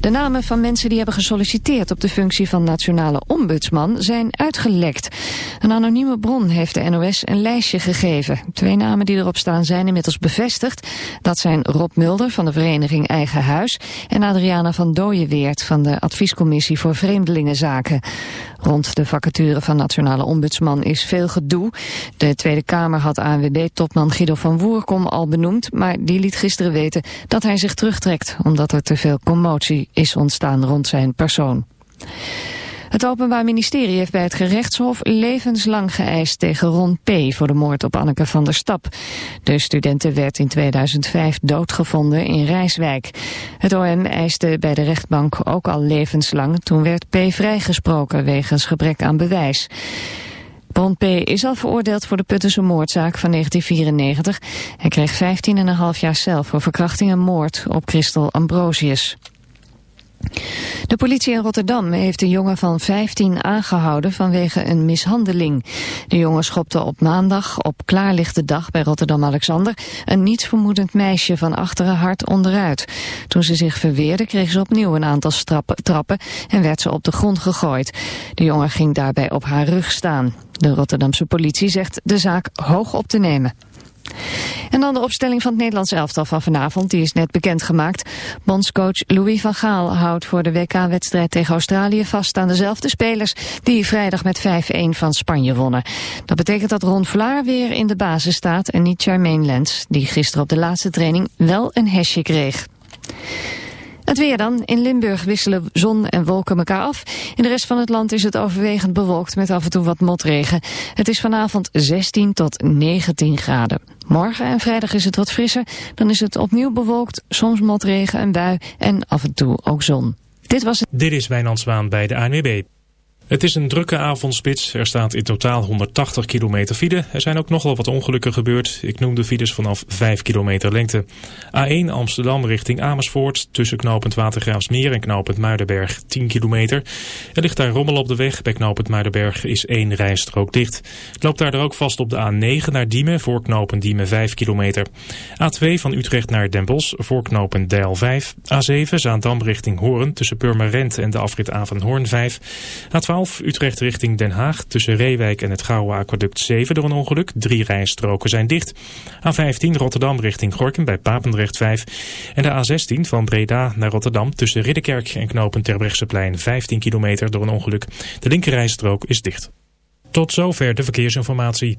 De namen van mensen die hebben gesolliciteerd op de functie van nationale ombudsman zijn uitgelekt. Een anonieme bron heeft de NOS een lijstje gegeven. Twee namen die erop staan zijn inmiddels bevestigd. Dat zijn Rob Mulder van de vereniging Eigen Huis en Adriana van Dooyeweert van de Adviescommissie voor Vreemdelingenzaken. Rond de vacature van nationale ombudsman is veel gedoe. De Tweede Kamer had ANWB-topman Guido van Woerkom al benoemd, maar die liet gisteren weten dat hij zich terugtrekt, omdat er te veel commotie is ontstaan rond zijn persoon. Het Openbaar Ministerie heeft bij het gerechtshof levenslang geëist tegen Ron P. voor de moord op Anneke van der Stap. De studenten werd in 2005 doodgevonden in Rijswijk. Het OM eiste bij de rechtbank ook al levenslang. Toen werd P. vrijgesproken wegens gebrek aan bewijs. Ron P. is al veroordeeld voor de Puttense moordzaak van 1994. Hij kreeg 15,5 jaar cel voor verkrachting en moord op Christel Ambrosius. De politie in Rotterdam heeft een jongen van 15 aangehouden vanwege een mishandeling. De jongen schopte op maandag op klaarlichte dag bij Rotterdam-Alexander een nietsvermoedend meisje van achteren hard onderuit. Toen ze zich verweerde kreeg ze opnieuw een aantal trappen en werd ze op de grond gegooid. De jongen ging daarbij op haar rug staan. De Rotterdamse politie zegt de zaak hoog op te nemen. En dan de opstelling van het Nederlands elftal van vanavond. Die is net bekendgemaakt. Bondscoach Louis van Gaal houdt voor de WK-wedstrijd tegen Australië vast aan dezelfde spelers die vrijdag met 5-1 van Spanje wonnen. Dat betekent dat Ron Vlaar weer in de basis staat en niet Charmaine Lens, die gisteren op de laatste training wel een hesje kreeg. Het weer dan. In Limburg wisselen zon en wolken elkaar af. In de rest van het land is het overwegend bewolkt met af en toe wat motregen. Het is vanavond 16 tot 19 graden. Morgen en vrijdag is het wat frisser. Dan is het opnieuw bewolkt, soms motregen en bui en af en toe ook zon. Dit was het. Dit is Wijnand Zwaan bij de ANWB. Het is een drukke avondspits. Er staat in totaal 180 kilometer file. Er zijn ook nogal wat ongelukken gebeurd. Ik noem de files vanaf 5 kilometer lengte. A1 Amsterdam richting Amersfoort. Tussen knooppunt Watergraafsmeer en knooppunt Muidenberg 10 kilometer. Er ligt daar rommel op de weg. Bij knooppunt Muidenberg is één rijstrook dicht. Het loopt daar ook vast op de A9 naar Diemen. Voor knooppunt Diemen 5 kilometer. A2 van Utrecht naar Den Bosch. Voor knooppunt Deil 5. A7 Zaandam richting Hoorn. Tussen Purmerend en de afrit A van Hoorn 5. A12 Utrecht richting Den Haag tussen Reewijk en het Gouwe Aquaduct 7 door een ongeluk. Drie rijstroken zijn dicht. A15 Rotterdam richting Gorkum bij Papendrecht 5. En de A16 van Breda naar Rotterdam tussen Ridderkerk en knopen Terbrechtseplein 15 kilometer door een ongeluk. De linkerrijstrook is dicht. Tot zover de verkeersinformatie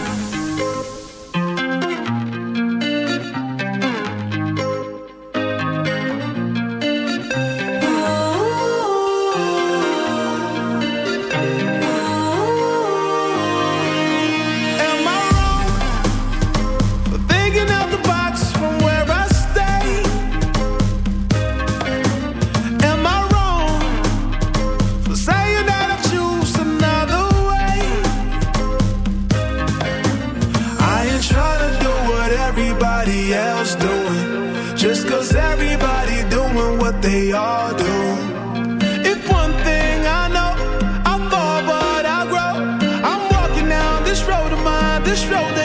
this road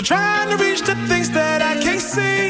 for trying to reach the things that I can't see.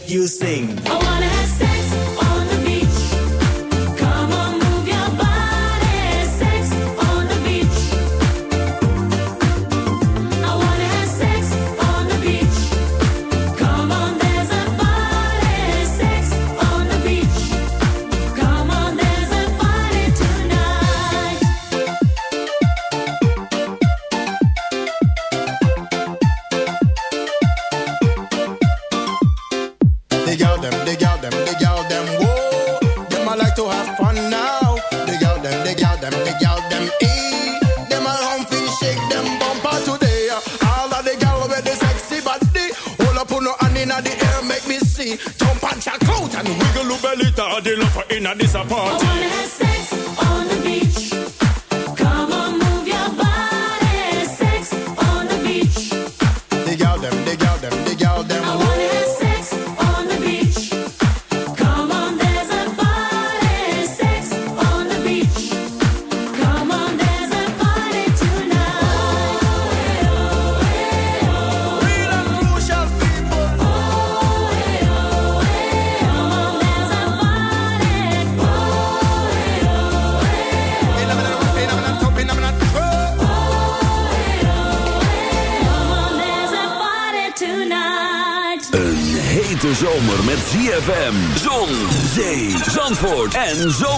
Make you sing.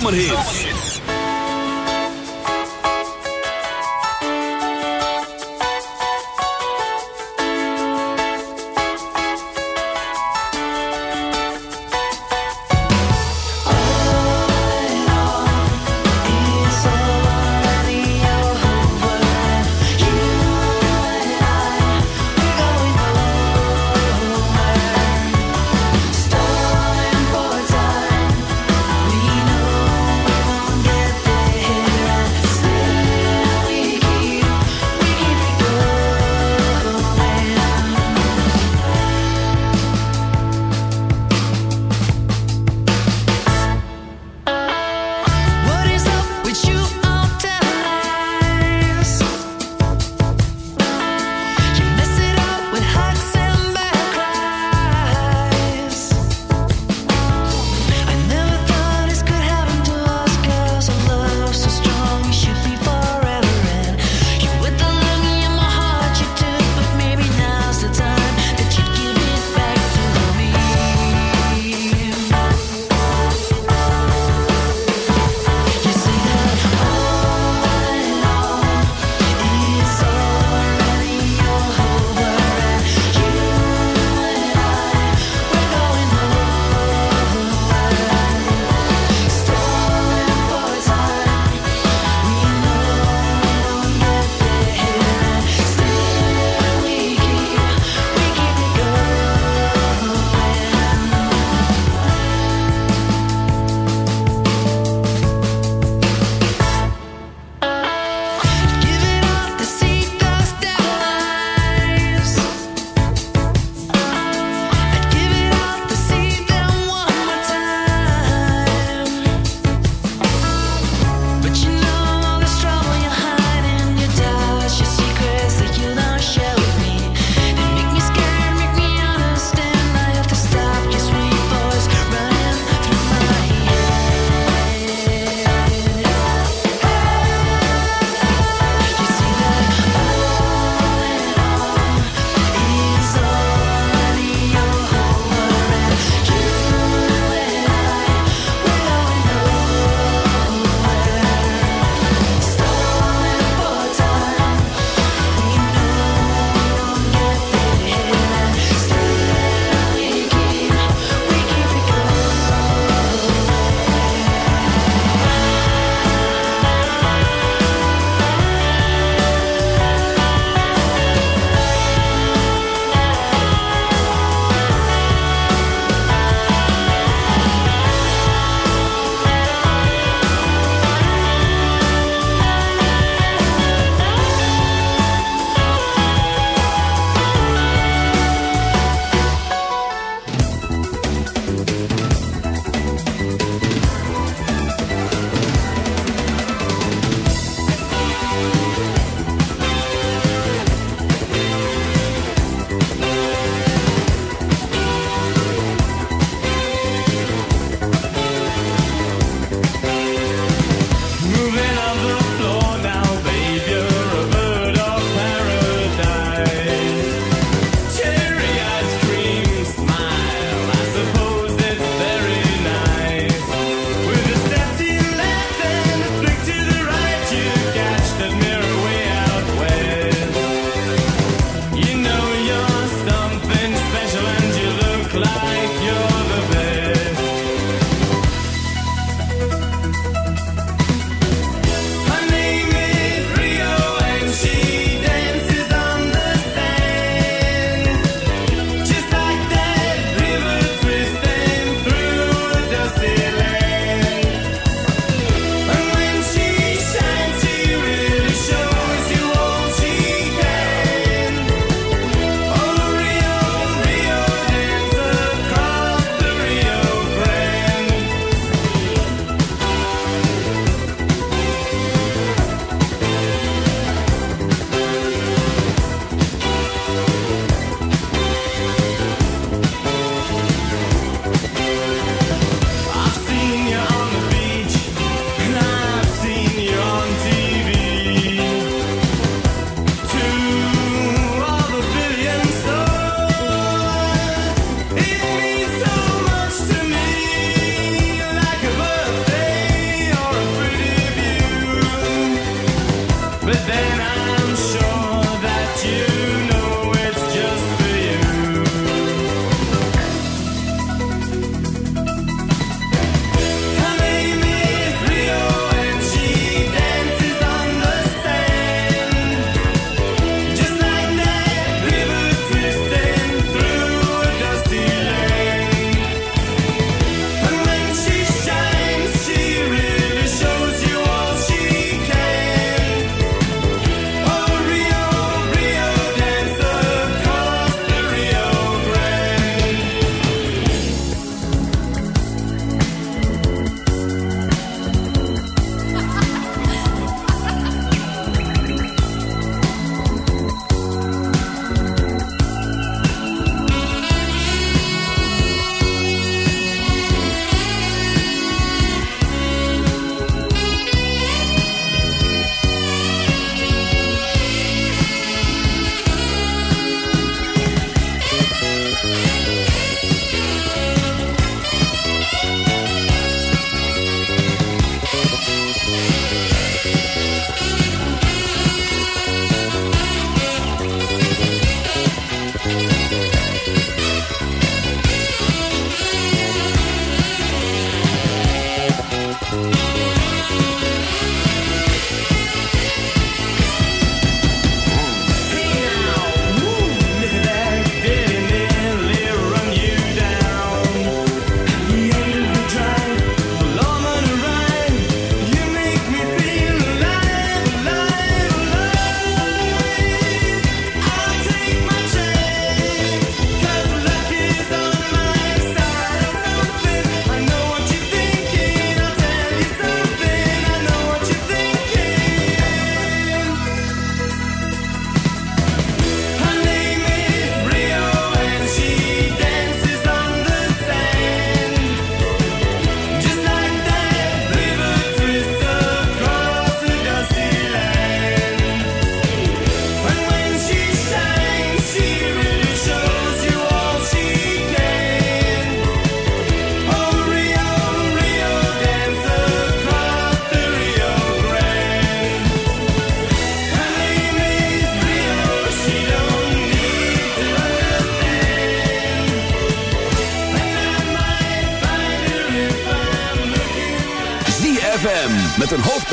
En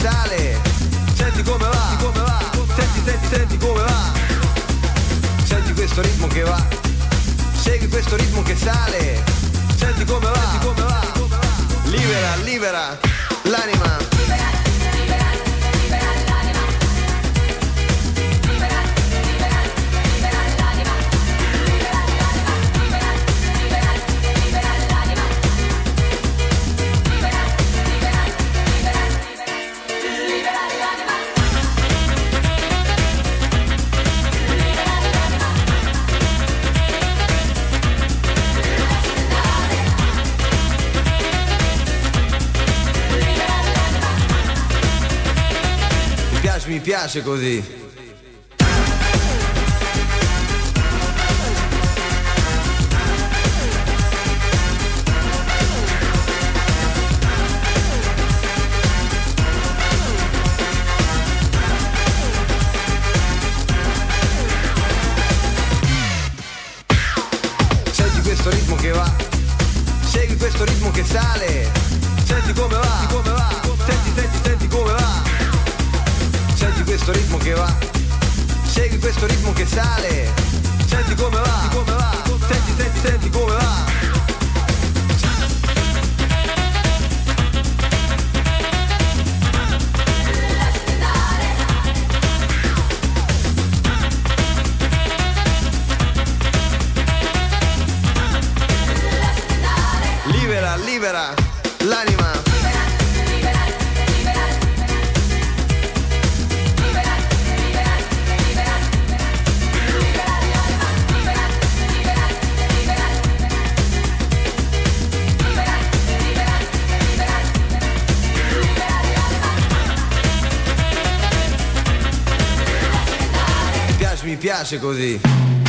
ufficiale Senti come va, come va. Senti, senti, senti come va. Senti questo ritmo che va. Segui questo ritmo che sale. Senti come va, senti come va. Libera, libera. piace così. clásico de.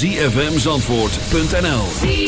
www.zfmzandvoort.nl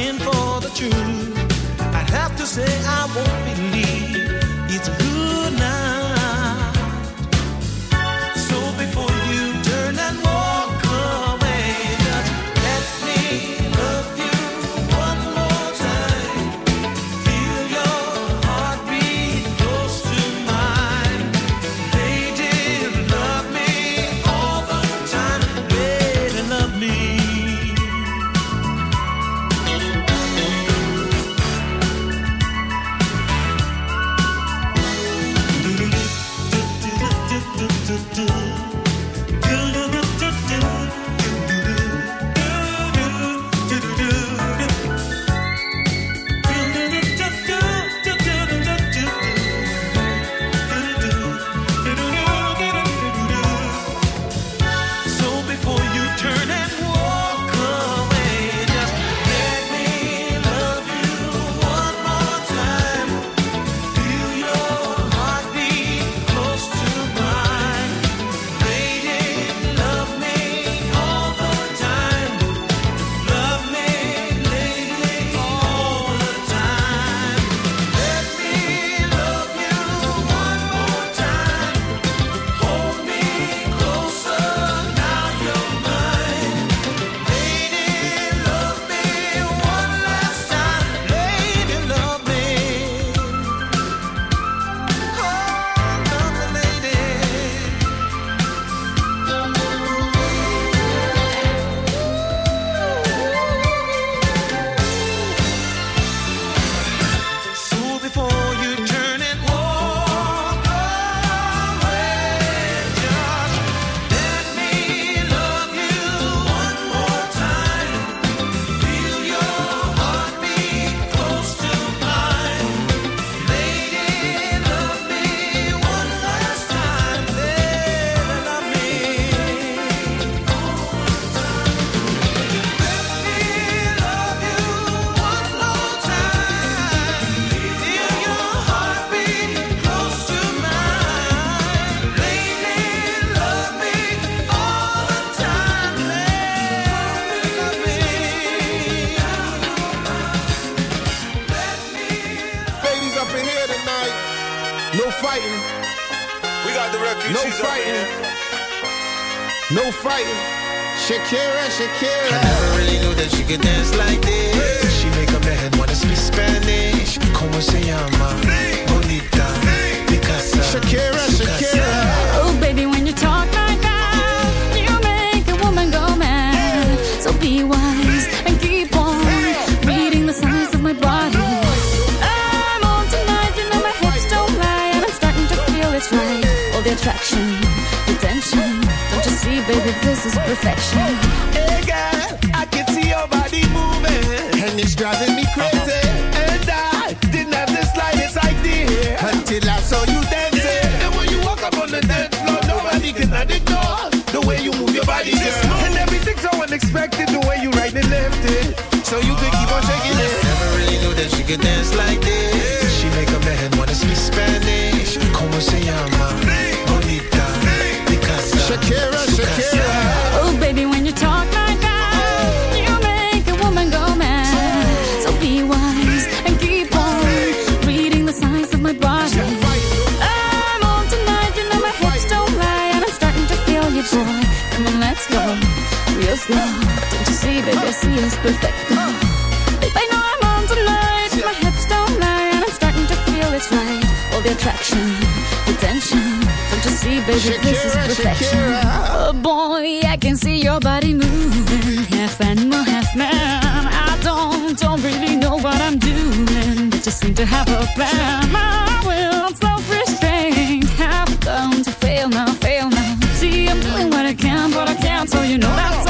looking for the truth, I'd have to say I won't believe. baby, I see it's perfect. Babe, I know I'm on tonight. My hips don't lie, and I'm starting to feel it's right. All the attraction, the tension. Don't you see, baby, this is perfection. Oh boy, I can see your body moving, half animal, half man. I don't, don't really know what I'm doing, I just seem to have a plan. I will self-restrained. have come to fail now, fail now. See, I'm doing what I can, but I can't, so you know that's.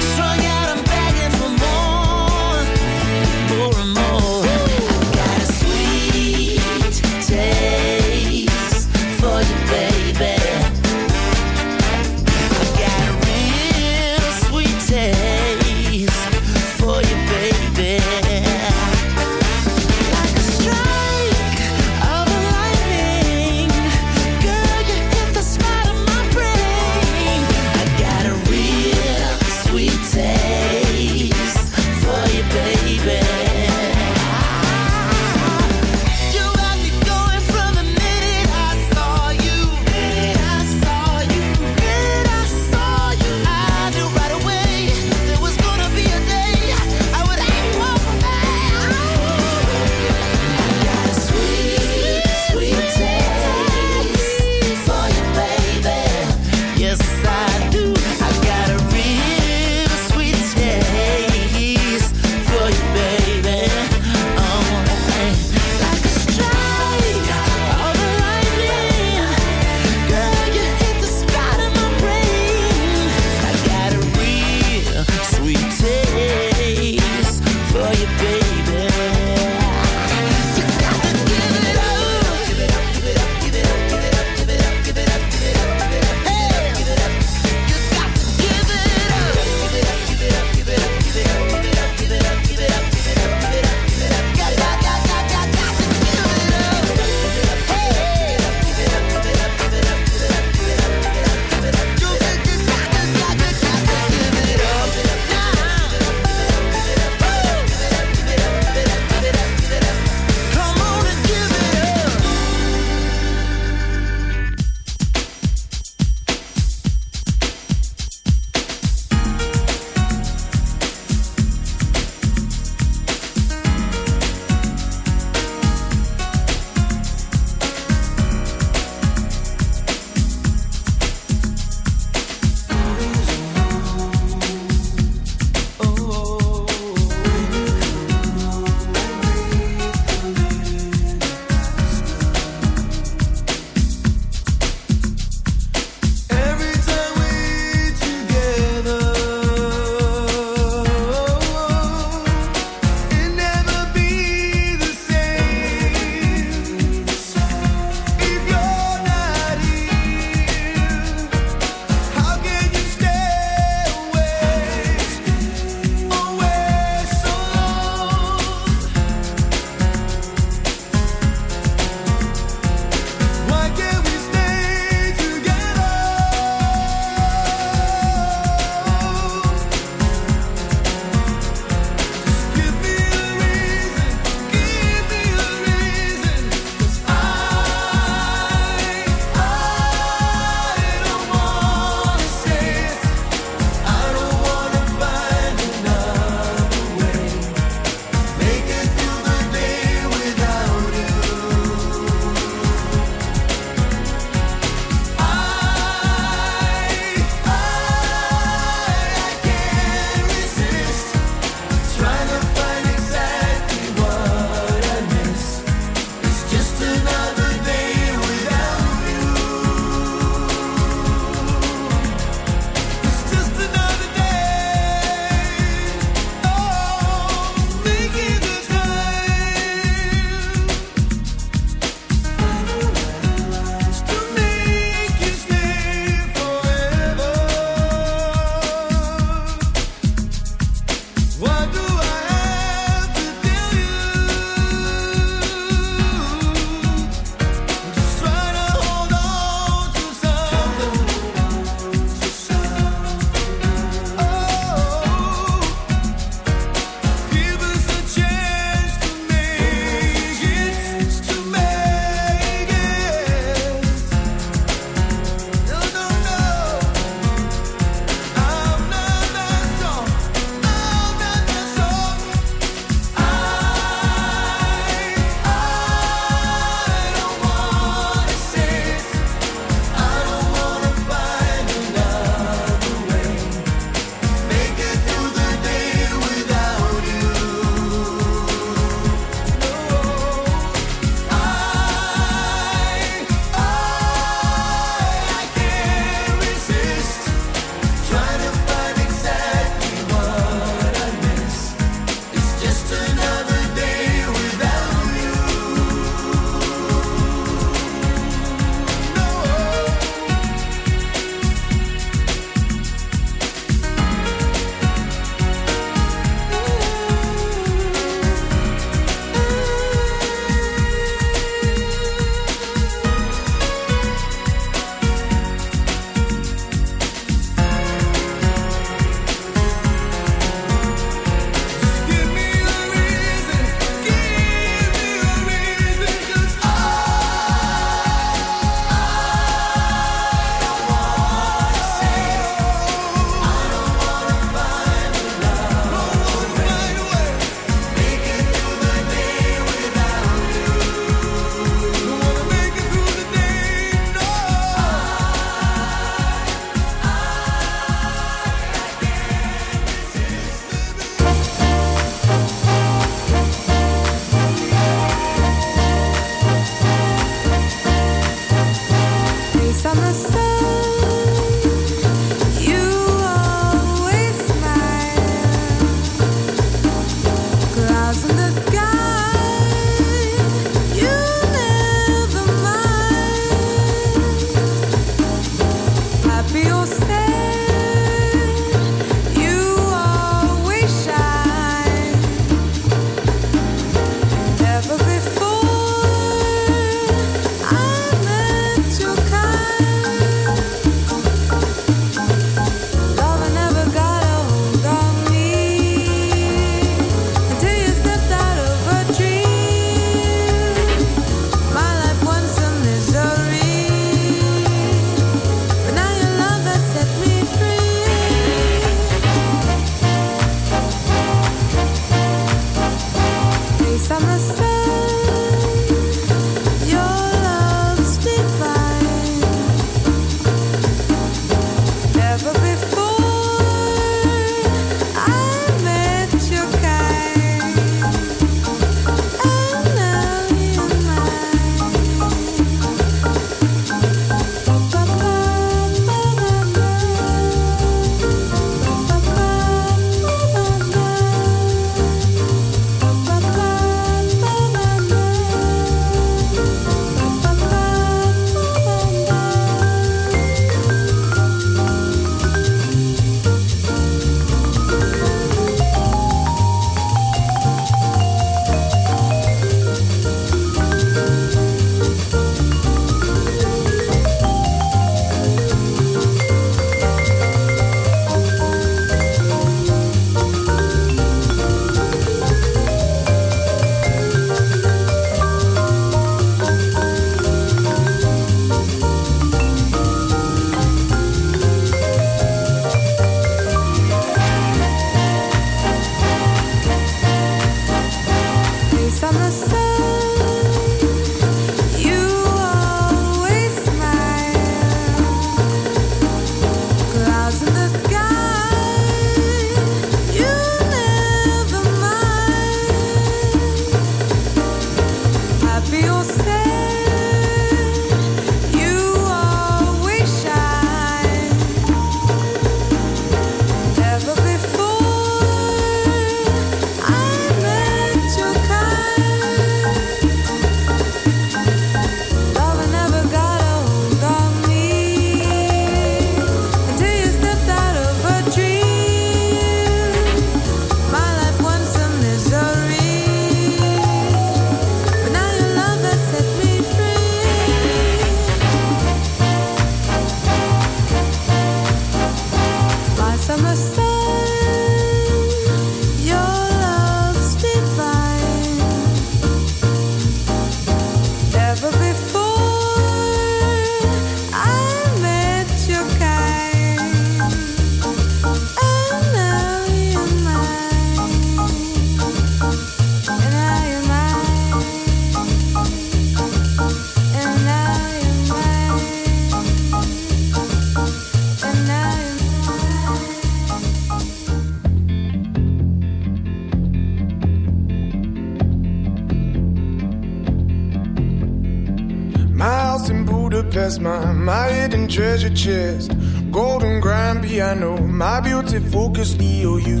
Hidden treasure chest. Golden grand piano, my beauty focus EOU.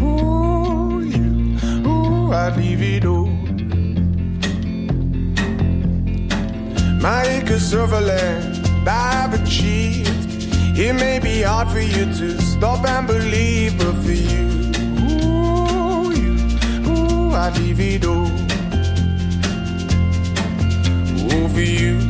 Ooh, you, ooh, I'd leave it all. My acres of land I've achieved. It may be hard for you to stop and believe, but for you, you, I'd leave it all. Ooh, for you,